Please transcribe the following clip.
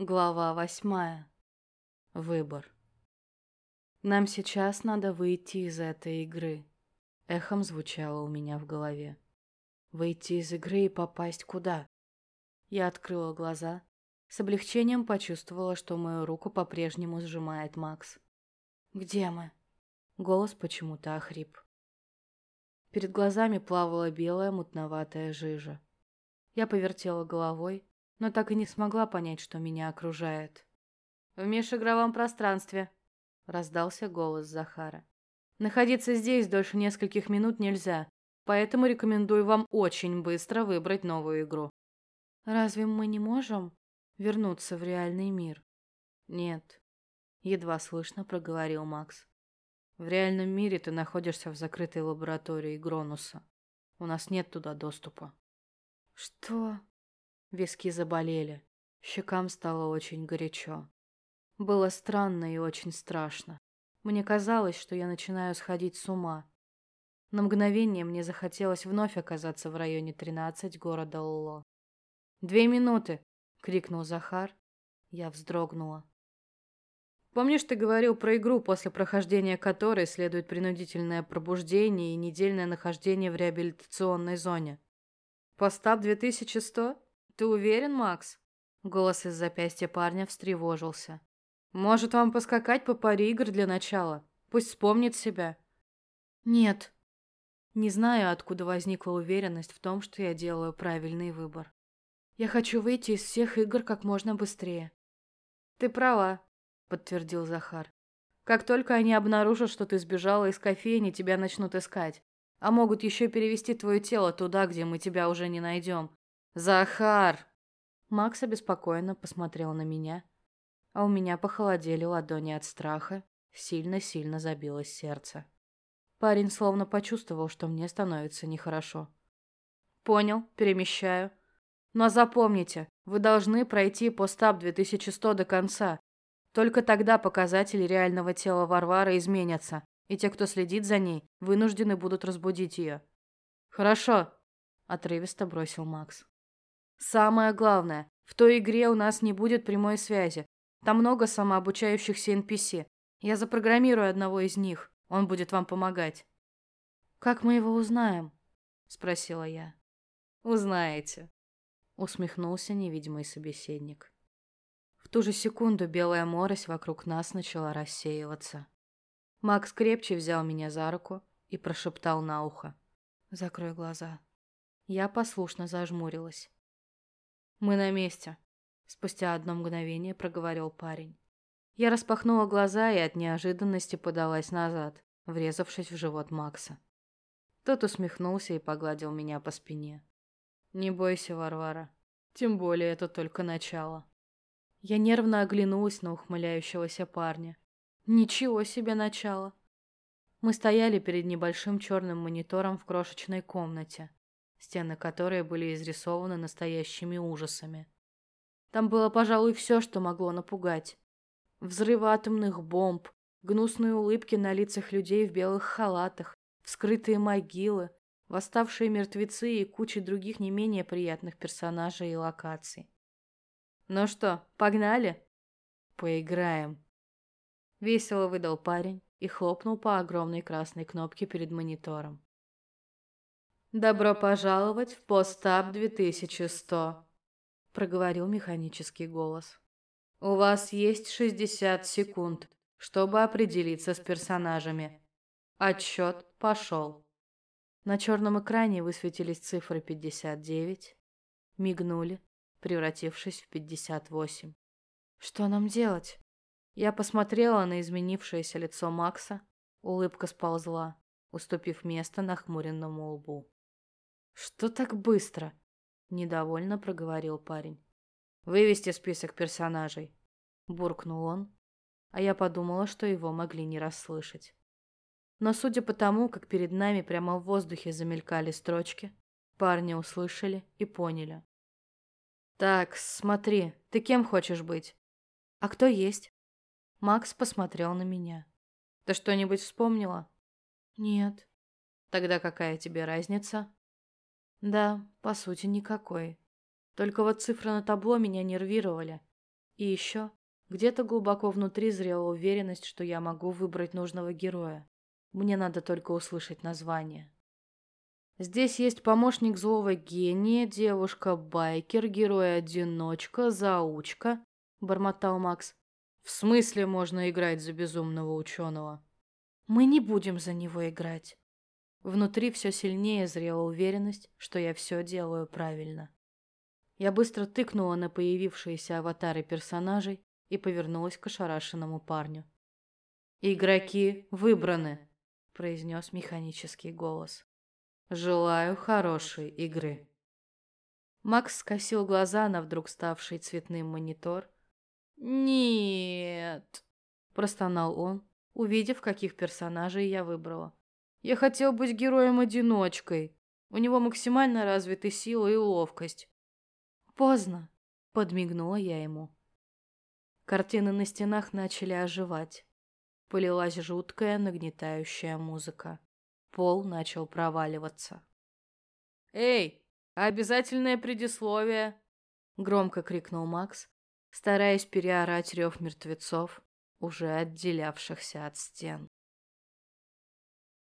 Глава восьмая. Выбор. Нам сейчас надо выйти из этой игры. Эхом звучало у меня в голове. Выйти из игры и попасть куда? Я открыла глаза. С облегчением почувствовала, что мою руку по-прежнему сжимает Макс. «Где мы?» Голос почему-то охрип. Перед глазами плавала белая мутноватая жижа. Я повертела головой, но так и не смогла понять, что меня окружает. «В межигровом пространстве», — раздался голос Захара. «Находиться здесь дольше нескольких минут нельзя, поэтому рекомендую вам очень быстро выбрать новую игру». «Разве мы не можем вернуться в реальный мир?» «Нет», — едва слышно проговорил Макс. «В реальном мире ты находишься в закрытой лаборатории Гронуса. У нас нет туда доступа». «Что?» Виски заболели. Щекам стало очень горячо. Было странно и очень страшно. Мне казалось, что я начинаю сходить с ума. На мгновение мне захотелось вновь оказаться в районе 13 города Лло. «Две минуты!» — крикнул Захар. Я вздрогнула. «Помнишь, ты говорил про игру, после прохождения которой следует принудительное пробуждение и недельное нахождение в реабилитационной зоне? Постап 2100?» «Ты уверен, Макс?» Голос из запястья парня встревожился. «Может, вам поскакать по паре игр для начала? Пусть вспомнит себя». «Нет». Не знаю, откуда возникла уверенность в том, что я делаю правильный выбор. Я хочу выйти из всех игр как можно быстрее. «Ты права», — подтвердил Захар. «Как только они обнаружат, что ты сбежала из кофейни, тебя начнут искать. А могут еще перевести твое тело туда, где мы тебя уже не найдем. «Захар!» Макс обеспокоенно посмотрел на меня, а у меня похолодели ладони от страха, сильно-сильно забилось сердце. Парень словно почувствовал, что мне становится нехорошо. «Понял, перемещаю. Но запомните, вы должны пройти постап 2100 до конца. Только тогда показатели реального тела Варвары изменятся, и те, кто следит за ней, вынуждены будут разбудить ее». «Хорошо», — отрывисто бросил Макс. Самое главное, в той игре у нас не будет прямой связи. Там много самообучающихся NPC. Я запрограммирую одного из них. Он будет вам помогать. Как мы его узнаем? спросила я. Узнаете, усмехнулся невидимый собеседник. В ту же секунду белая морось вокруг нас начала рассеиваться. Макс крепче взял меня за руку и прошептал на ухо: "Закрой глаза". Я послушно зажмурилась. «Мы на месте», — спустя одно мгновение проговорил парень. Я распахнула глаза и от неожиданности подалась назад, врезавшись в живот Макса. Тот усмехнулся и погладил меня по спине. «Не бойся, Варвара. Тем более это только начало». Я нервно оглянулась на ухмыляющегося парня. «Ничего себе начало!» Мы стояли перед небольшим черным монитором в крошечной комнате стены которой были изрисованы настоящими ужасами. Там было, пожалуй, все, что могло напугать. Взрывы атомных бомб, гнусные улыбки на лицах людей в белых халатах, вскрытые могилы, восставшие мертвецы и куча других не менее приятных персонажей и локаций. «Ну что, погнали?» «Поиграем», — весело выдал парень и хлопнул по огромной красной кнопке перед монитором. «Добро пожаловать в постап 2100», — проговорил механический голос. «У вас есть 60 секунд, чтобы определиться с персонажами. Отсчет пошел». На черном экране высветились цифры 59, мигнули, превратившись в 58. «Что нам делать?» Я посмотрела на изменившееся лицо Макса, улыбка сползла, уступив место нахмуренному лбу. «Что так быстро?» — недовольно проговорил парень. «Вывести список персонажей», — буркнул он, а я подумала, что его могли не расслышать. Но судя по тому, как перед нами прямо в воздухе замелькали строчки, парни услышали и поняли. «Так, смотри, ты кем хочешь быть?» «А кто есть?» Макс посмотрел на меня. «Ты что-нибудь вспомнила?» «Нет». «Тогда какая тебе разница?» Да, по сути, никакой. Только вот цифры на табло меня нервировали. И еще где-то глубоко внутри зрела уверенность, что я могу выбрать нужного героя. Мне надо только услышать название. Здесь есть помощник злого гения, девушка-байкер, герой-одиночка, заучка, — бормотал Макс. В смысле можно играть за безумного ученого? Мы не будем за него играть. Внутри все сильнее зрела уверенность, что я все делаю правильно. Я быстро тыкнула на появившиеся аватары персонажей и повернулась к ошарашенному парню. «Игроки выбраны», — произнес механический голос. «Желаю хорошей игры». Макс скосил глаза на вдруг ставший цветным монитор «Нет», — простонал он, увидев, каких персонажей я выбрала. «Я хотел быть героем-одиночкой. У него максимально развиты сила и ловкость». «Поздно», — подмигнула я ему. Картины на стенах начали оживать. Полилась жуткая, нагнетающая музыка. Пол начал проваливаться. «Эй, обязательное предисловие!» — громко крикнул Макс, стараясь переорать рев мертвецов, уже отделявшихся от стен.